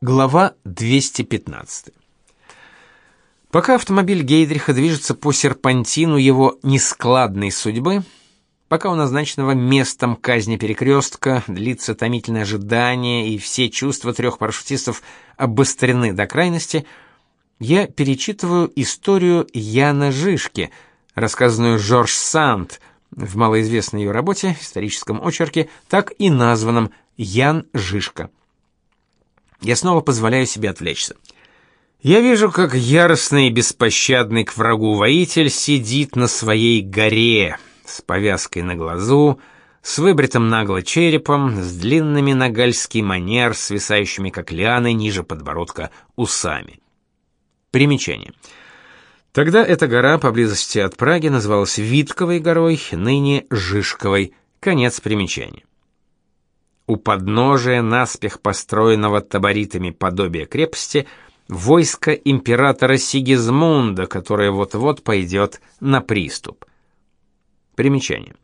Глава 215. Пока автомобиль Гейдриха движется по серпантину его нескладной судьбы, пока у назначенного местом казни перекрестка длится томительное ожидание и все чувства трех парашютистов обострены до крайности, я перечитываю историю Яна Жишки, рассказанную Жорж Санд в малоизвестной ее работе, историческом очерке, так и названном «Ян Жишка». Я снова позволяю себе отвлечься. Я вижу, как яростный и беспощадный к врагу воитель сидит на своей горе с повязкой на глазу, с выбритым нагло черепом, с длинными на гальский манер, свисающими как лианы ниже подбородка усами. Примечание. Тогда эта гора поблизости от Праги называлась Витковой горой, ныне Жишковой. Конец примечания. У подножия наспех построенного таборитами подобия крепости войско императора Сигизмунда, которое вот-вот пойдет на приступ. Примечание.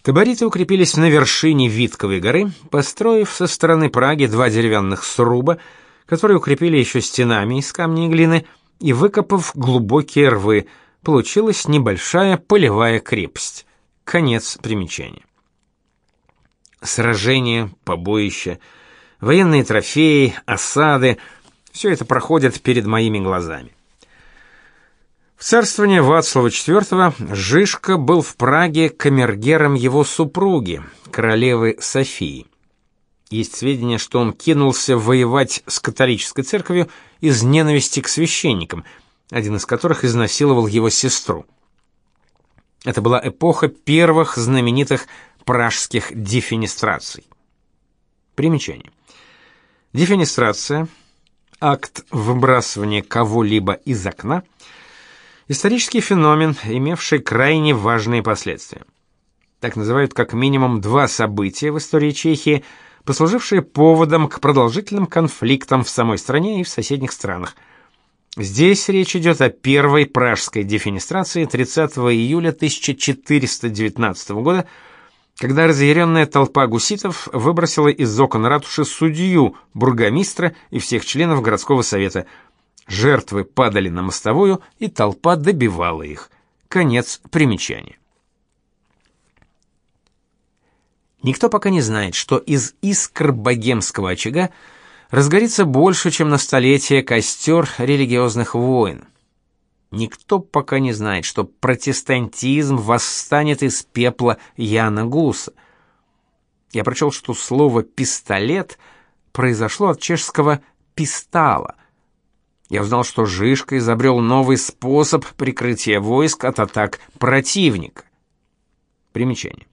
Табориты укрепились на вершине Витковой горы, построив со стороны Праги два деревянных сруба, которые укрепили еще стенами из камня и глины, и выкопав глубокие рвы, получилась небольшая полевая крепость. Конец примечания сражения, побоища, военные трофеи, осады — все это проходит перед моими глазами. В царствование Вацлава IV Жишка был в Праге камергером его супруги, королевы Софии. Есть сведения, что он кинулся воевать с католической церковью из ненависти к священникам, один из которых изнасиловал его сестру. Это была эпоха первых знаменитых пражских дефенестраций. Примечание. Дефенестрация – акт выбрасывания кого-либо из окна, исторический феномен, имевший крайне важные последствия. Так называют как минимум два события в истории Чехии, послужившие поводом к продолжительным конфликтам в самой стране и в соседних странах. Здесь речь идет о первой пражской дефенестрации 30 июля 1419 года – когда разъяренная толпа гуситов выбросила из окон ратуши судью, бургомистра и всех членов городского совета. Жертвы падали на мостовую, и толпа добивала их. Конец примечания. Никто пока не знает, что из искр богемского очага разгорится больше, чем на столетие костер религиозных войн. Никто пока не знает, что протестантизм восстанет из пепла Яна Гуса. Я прочел, что слово «пистолет» произошло от чешского «пистала». Я узнал, что Жишка изобрел новый способ прикрытия войск от атак противника. Примечание.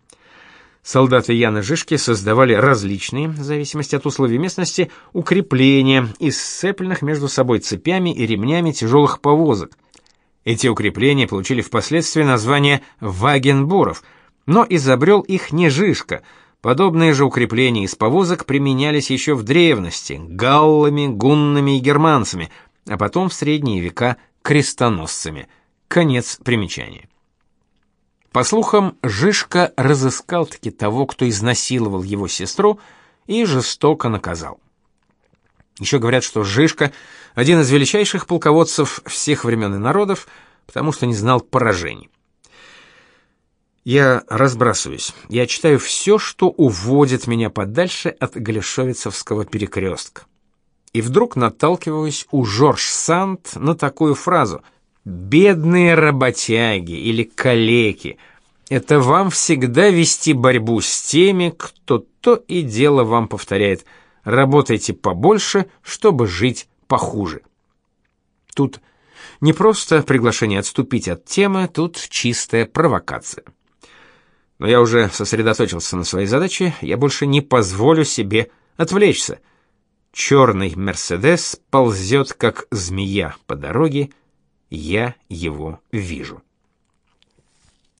Солдаты Яна Жишки создавали различные, в зависимости от условий местности, укрепления из сцепленных между собой цепями и ремнями тяжелых повозок – эти укрепления получили впоследствии название Вагенбуров, но изобрел их не Жишка. Подобные же укрепления из повозок применялись еще в древности галлами, гуннами и германцами, а потом в средние века крестоносцами. Конец примечания. По слухам, Жишка разыскал таки того, кто изнасиловал его сестру, и жестоко наказал. Еще говорят, что Жишка — один из величайших полководцев всех времен и народов, потому что не знал поражений. Я разбрасываюсь. Я читаю все, что уводит меня подальше от Галишовицевского перекрестка. И вдруг наталкиваюсь у Жорж Санд на такую фразу «Бедные работяги» или «калеки». Это вам всегда вести борьбу с теми, кто то и дело вам повторяет – Работайте побольше, чтобы жить похуже. Тут не просто приглашение отступить от темы, тут чистая провокация. Но я уже сосредоточился на своей задаче, я больше не позволю себе отвлечься. Черный Мерседес ползет, как змея по дороге, я его вижу.